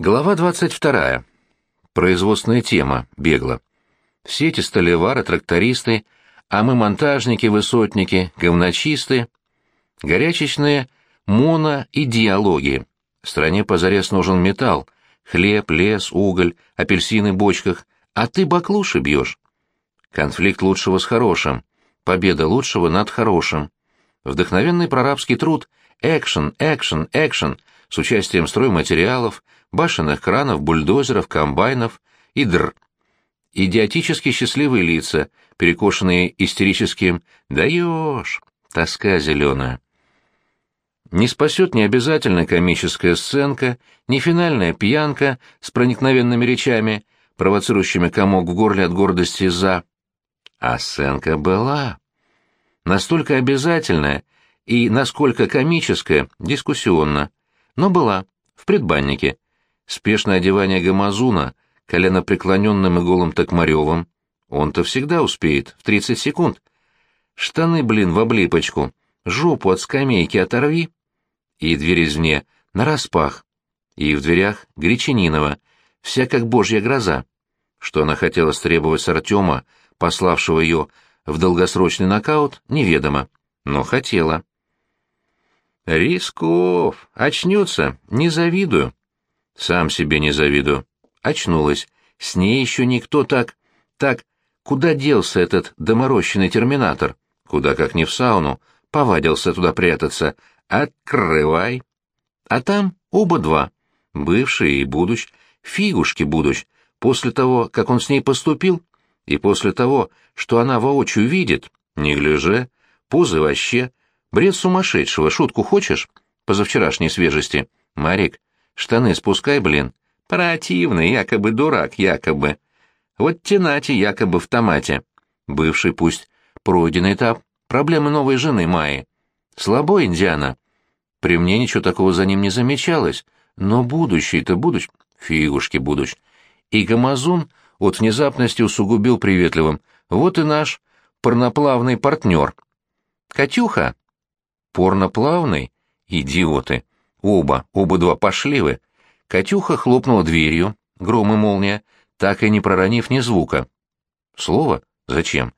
Глава 22. Производственная тема. Бегло. Все эти столевары, трактористы, а мы монтажники, высотники, говночисты, горячечные моно и диалоги. Стране позарез нужен металл, хлеб, лес, уголь, апельсины в бочках, а ты баклуши бьешь. Конфликт лучшего с хорошим, победа лучшего над хорошим. Вдохновенный прорабский труд «Экшен, экшен, экшен» с участием стройматериалов, башенных кранов, бульдозеров, комбайнов и др. Идиотически счастливые лица, перекошенные истерическим «даешь», тоска зеленая. Не спасет ни обязательная комическая сценка, ни финальная пьянка с проникновенными речами, провоцирующими комок в горле от гордости за. А сценка была. Настолько обязательная и насколько комическая, дискуссионно, но была, в предбаннике. Спешное одевание Гамазуна, колено преклоненным и голым Токмаревым, он-то всегда успеет, в тридцать секунд. Штаны, блин, в облипочку, жопу от скамейки оторви, и дверь извне, нараспах, и в дверях Гречанинова, вся как божья гроза. Что она хотела стребовать с Артема, пославшего ее в долгосрочный нокаут, неведомо, но хотела. «Рисков! Очнется! Не завидую!» «Сам себе не завидую!» Очнулась. С ней еще никто так... Так, куда делся этот доморощенный терминатор? Куда как не в сауну. Повадился туда прятаться. Открывай. А там оба два. Бывший и будущ. Фигушки будущ. После того, как он с ней поступил, и после того, что она воочию видит, не гляже, позы вообще, бред сумасшедшего, шутку хочешь? Позавчерашней свежести. Марик, штаны спускай, блин. Противный, якобы дурак, якобы. Вот тенати, якобы в томате. Бывший пусть пройденный этап, проблемы новой жены Майи. Слабо, Индиана. При мне ничего такого за ним не замечалось, но будущий-то будущ, фигушки будущ. И Гамазун от внезапности усугубил приветливым. Вот и наш порноплавный партнер. Катюха? Порноплавный? Идиоты. Оба, оба два пошли вы. Катюха хлопнула дверью, гром и молния, так и не проронив ни звука. Слово? Зачем?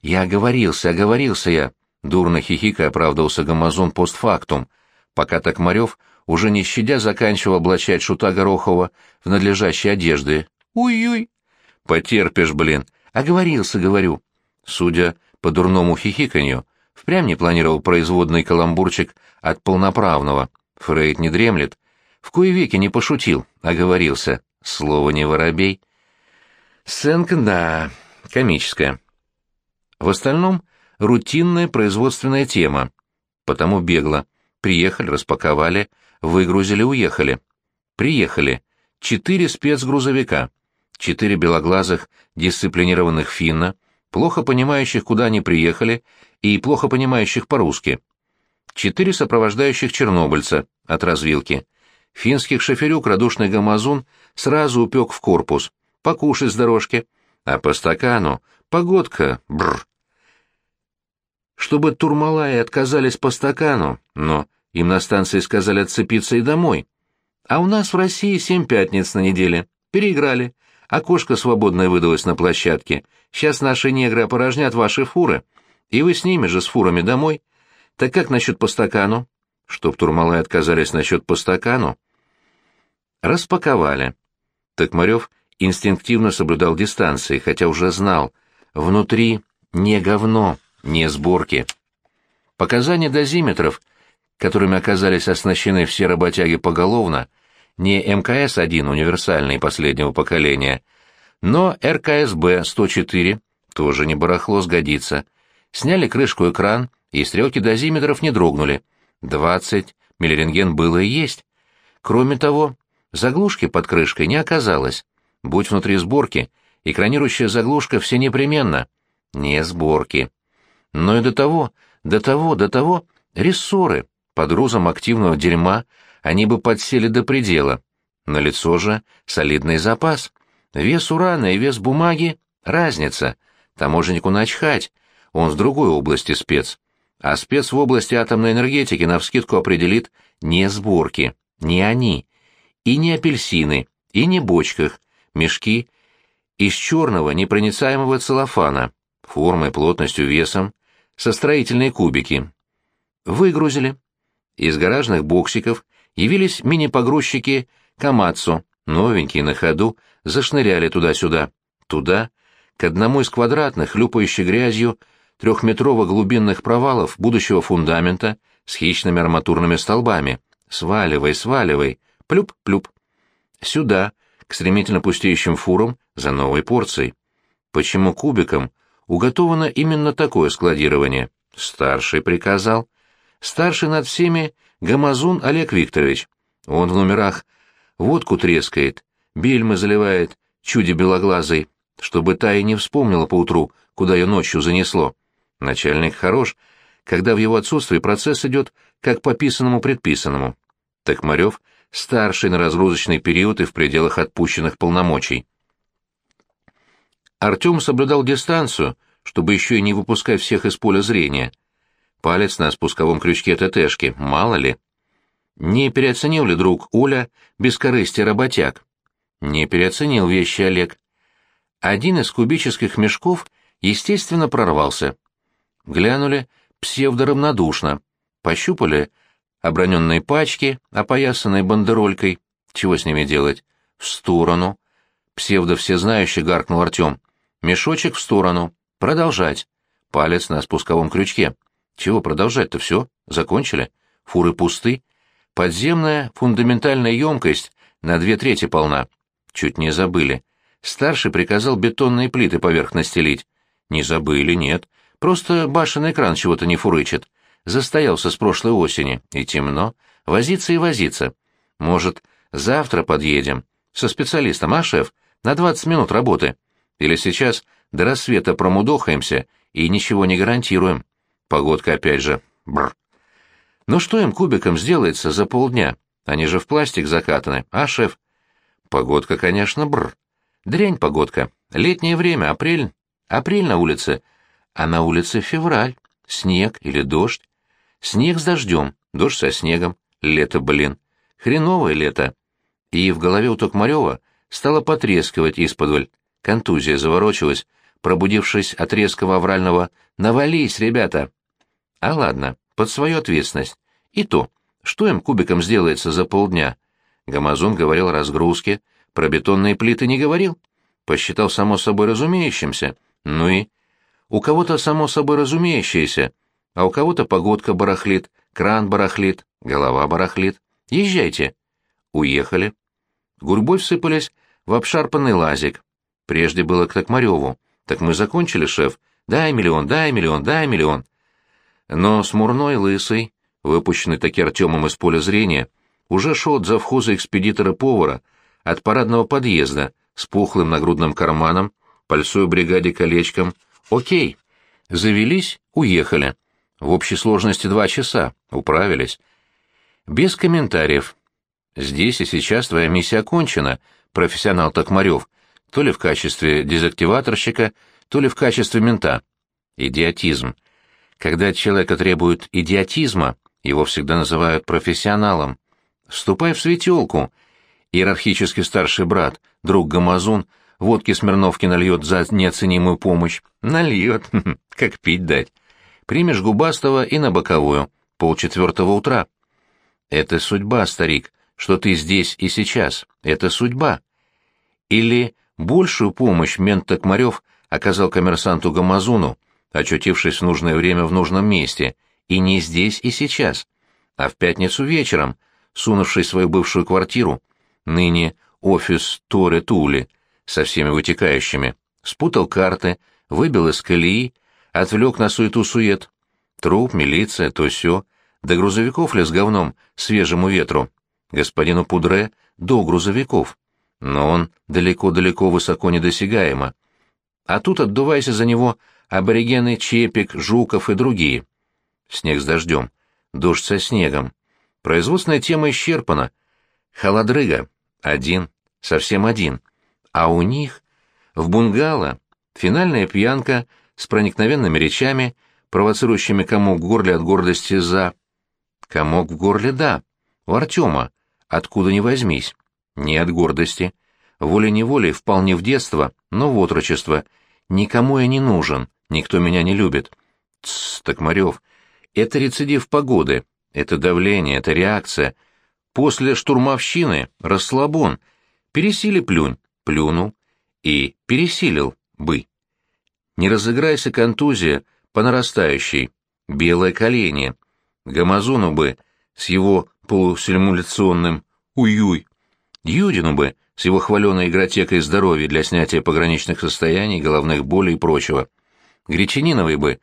Я оговорился, оговорился я. Дурно хихикая оправдывался Гамазон постфактум, пока Токмарев, уже не щадя, заканчивал облачать шута Горохова в надлежащей одежды. «Уй-уй!» «Потерпишь, блин!» «Оговорился, говорю!» Судя по дурному хихиканью, впрямь не планировал производный каламбурчик от полноправного. Фрейд не дремлет. В кои веки не пошутил, оговорился. Слово не воробей. Сценка, да, комическая. В остальном рутинная производственная тема. Потому бегло. Приехали, распаковали, выгрузили, уехали. Приехали. Четыре спецгрузовика. Четыре белоглазых, дисциплинированных финна, плохо понимающих, куда они приехали, и плохо понимающих по-русски. Четыре сопровождающих чернобыльца от развилки. Финских шоферюк радушный гамазун сразу упек в корпус. Покушай с дорожки. А по стакану погодка, бр чтобы Турмалаи отказались по стакану, но им на станции сказали отцепиться и домой. А у нас в России семь пятниц на неделе. Переиграли. Окошко свободное выдалось на площадке. Сейчас наши негры опорожнят ваши фуры. И вы с ними же, с фурами, домой. Так как насчет по стакану? Чтоб Турмалаи отказались насчет по стакану? Распаковали. Токмарев инстинктивно соблюдал дистанции, хотя уже знал. Внутри не говно не сборки. Показания дозиметров, которыми оказались оснащены все работяги поголовно, не МКС-1 универсальный последнего поколения, но РКСБ-104, тоже не барахло, сгодится. Сняли крышку экран, и стрелки дозиметров не дрогнули. 20 миллирентген было и есть. Кроме того, заглушки под крышкой не оказалось. Будь внутри сборки, экранирующая заглушка все непременно. Не сборки но и до того, до того, до того рессоры. Под грузом активного дерьма они бы подсели до предела. На лицо же солидный запас. Вес урана и вес бумаги — разница. Таможеннику начхать, он в другой области спец. А спец в области атомной энергетики навскидку определит не сборки, не они. И не апельсины, и не бочках, мешки из черного непроницаемого целлофана, формой, плотностью, весом, со строительные кубики. Выгрузили. Из гаражных боксиков явились мини-погрузчики «Камацу», новенькие на ходу, зашныряли туда-сюда, туда, к одному из квадратных, хлюпающих грязью, трехметрово-глубинных провалов будущего фундамента с хищными арматурными столбами. Сваливай, сваливай, плюп-плюп. Сюда, к стремительно пустеющим фурам, за новой порцией. Почему кубиком уготовано именно такое складирование? Старший приказал. Старший над всеми Гамазун Олег Викторович. Он в номерах водку трескает, бельмы заливает, чуди белоглазый, чтобы та и не вспомнила поутру, куда ее ночью занесло. Начальник хорош, когда в его отсутствии процесс идет как по писанному предписанному. Токмарев — старший на разгрузочный период и в пределах отпущенных полномочий. Артем соблюдал дистанцию, чтобы еще и не выпускать всех из поля зрения. Палец на спусковом крючке ТТшки, мало ли. Не переоценил ли друг Оля бескорыстие работяг? Не переоценил вещи Олег. Один из кубических мешков, естественно, прорвался. Глянули псевдоравнодушно, пощупали оброненные пачки, опоясанные бандеролькой. Чего с ними делать? В сторону. Псевдо всезнающий гаркнул Артем. Мешочек в сторону. Продолжать. Палец на спусковом крючке. Чего продолжать-то все? Закончили? Фуры пусты. Подземная фундаментальная емкость на две трети полна. Чуть не забыли. Старший приказал бетонные плиты поверх настелить. Не забыли, нет. Просто башенный кран чего-то не фурычит. Застоялся с прошлой осени. И темно. Возиться и возиться. Может, завтра подъедем? Со специалистом, а, шеф? На двадцать минут работы. Или сейчас до рассвета промудохаемся и ничего не гарантируем. Погодка опять же. Бррр. Ну что им кубиком сделается за полдня? Они же в пластик закатаны, а, шеф? Погодка, конечно, бррр. Дрянь погодка. Летнее время, апрель. Апрель на улице. А на улице февраль. Снег или дождь. Снег с дождем, дождь со снегом. Лето, блин. Хреновое лето. И в голове у Токмарева стало потрескивать исподволь. Контузия заворочилась, пробудившись от резкого аврального «Навались, ребята!» А ладно, под свою ответственность. И то, что им кубиком сделается за полдня? Гамазон говорил о разгрузке, про бетонные плиты не говорил. Посчитал само собой разумеющимся. Ну и? У кого-то само собой разумеющееся, а у кого-то погодка барахлит, кран барахлит, голова барахлит. Езжайте. Уехали. Гурьбой всыпались в обшарпанный лазик. Прежде было к Токмареву. Так мы закончили, шеф. Дай миллион, дай миллион, дай миллион. Но смурной лысый, выпущенный таки Артемом из поля зрения, уже шел от завхоза экспедитора-повара от парадного подъезда с пухлым нагрудным карманом, пальцой бригаде колечком. Окей. Завелись, уехали. В общей сложности два часа. Управились. Без комментариев. Здесь и сейчас твоя миссия окончена, профессионал Токмарев, то ли в качестве дезактиваторщика, то ли в качестве мента. Идиотизм. Когда от человека требуют идиотизма, его всегда называют профессионалом. Вступай в светелку. Иерархически старший брат, друг Гамазун, водки Смирновки нальет за неоценимую помощь. Нальет, как пить дать. Примешь губастого и на боковую, полчетвертого утра. Это судьба, старик, что ты здесь и сейчас. Это судьба. Или большую помощь мент Токмарев оказал коммерсанту Гамазуну, очутившись в нужное время в нужном месте, и не здесь и сейчас, а в пятницу вечером, сунувшись в свою бывшую квартиру, ныне офис Торе Тули, со всеми вытекающими, спутал карты, выбил из колеи, отвлек на суету-сует. Труп, милиция, то сё, до грузовиков ли с говном, свежему ветру. Господину Пудре до грузовиков. Но он далеко-далеко высоко недосягаемо. А тут отдувайся за него аборигены Чепик, Жуков и другие. Снег с дождем, дождь со снегом. Производственная тема исчерпана. Холодрыга. Один. Совсем один. А у них в бунгало финальная пьянка с проникновенными речами, провоцирующими комок в горле от гордости за... Комок в горле, да. У Артема. Откуда ни возьмись. Не от гордости. Волей-неволей вполне в детство, но в отрочество. Никому я не нужен, никто меня не любит. Тссс, Токмарев, это рецидив погоды, это давление, это реакция. После штурмовщины расслабон. Пересили плюнь, плюнул. И пересилил бы. Не разыграйся контузия по нарастающей. Белое колени. Гамазону бы с его полусимуляционным «уй-юй». Юдину бы с его хваленой игротекой здоровья для снятия пограничных состояний, головных болей и прочего. Гречаниновой бы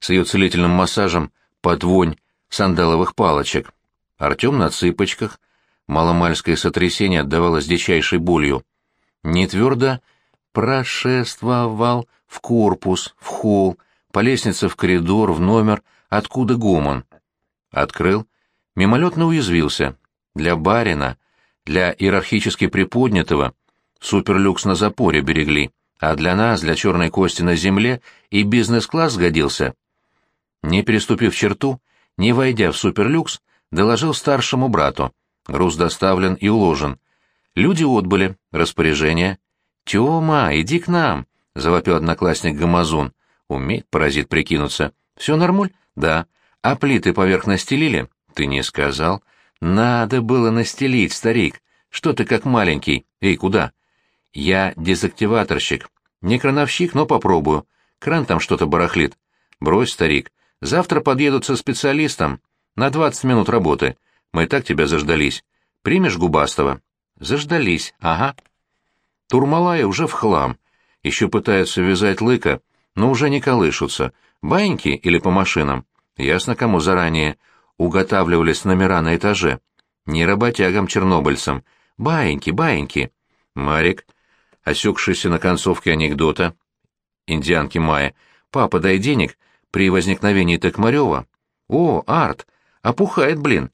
с ее целительным массажем под вонь сандаловых палочек. Артем на цыпочках. Маломальское сотрясение отдавалось дичайшей болью. Не твердо прошествовал в корпус, в холл, по лестнице в коридор, в номер, откуда гомон. Открыл, мимолетно уязвился. Для барина, для иерархически приподнятого, суперлюкс на запоре берегли, а для нас, для черной кости на земле, и бизнес-класс сгодился. Не переступив черту, не войдя в суперлюкс, доложил старшему брату. Груз доставлен и уложен. Люди отбыли, распоряжение. «Тёма, иди к нам!» — завопил одноклассник Гамазун. Умеет паразит прикинуться. «Все нормуль?» «Да». «А плиты поверх настелили?» «Ты не сказал». «Надо было настелить, старик. Что ты как маленький? Эй, куда?» «Я дезактиваторщик. Не крановщик, но попробую. Кран там что-то барахлит. Брось, старик. Завтра подъедут со специалистом. На двадцать минут работы. Мы и так тебя заждались. Примешь Губастова?» «Заждались, ага». Турмалая уже в хлам. Еще пытаются вязать лыка, но уже не колышутся. Баиньки или по машинам? Ясно, кому заранее уготавливались номера на этаже. Не работягам-чернобыльцам. Баиньки, баиньки. Марик, осекшийся на концовке анекдота, индианки Майя, «Папа, дай денег», при возникновении Токмарева. «О, Арт! Опухает, блин!»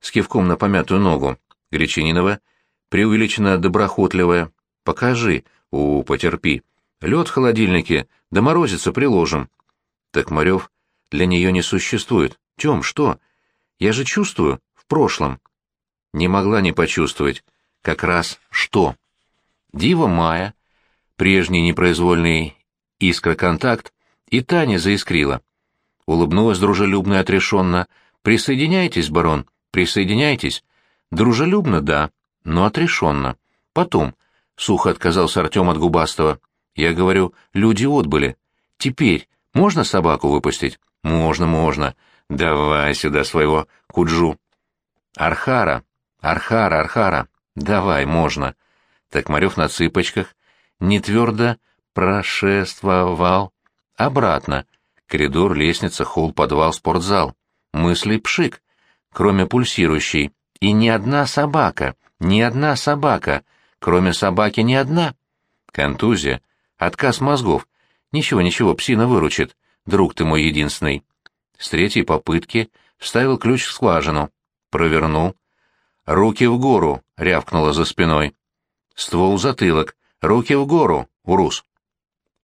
С кивком на помятую ногу. Гречининова, преувеличенно доброхотливая. «Покажи». «У, потерпи. Лед в холодильнике, да морозится приложим». Токмарев для нее не существует. Тем, что? Я же чувствую, в прошлом. Не могла не почувствовать. Как раз что? Дива Майя, прежний непроизвольный искра-контакт, и Таня заискрила. Улыбнулась дружелюбно и отрешенно. «Присоединяйтесь, барон, присоединяйтесь». «Дружелюбно, да, но отрешенно. Потом». Сухо отказался Артем от Губастого. «Я говорю, люди отбыли. Теперь можно собаку выпустить?» «Можно, можно. Давай сюда своего куджу». «Архара, Архара, Архара. Давай, можно». Токмарев на цыпочках, не твердо прошествовал Обратно. Коридор, лестница, холл, подвал, спортзал. Мысли пшик. Кроме пульсирующей. И ни одна собака, ни одна собака. Кроме собаки ни одна. Контузия. Отказ мозгов. Ничего, ничего, псина выручит. Друг ты мой единственный. С третьей попытки вставил ключ в скважину. Провернул. «Руки в гору!» — рявкнуло за спиной. Ствол затылок. «Руки в гору, урус!»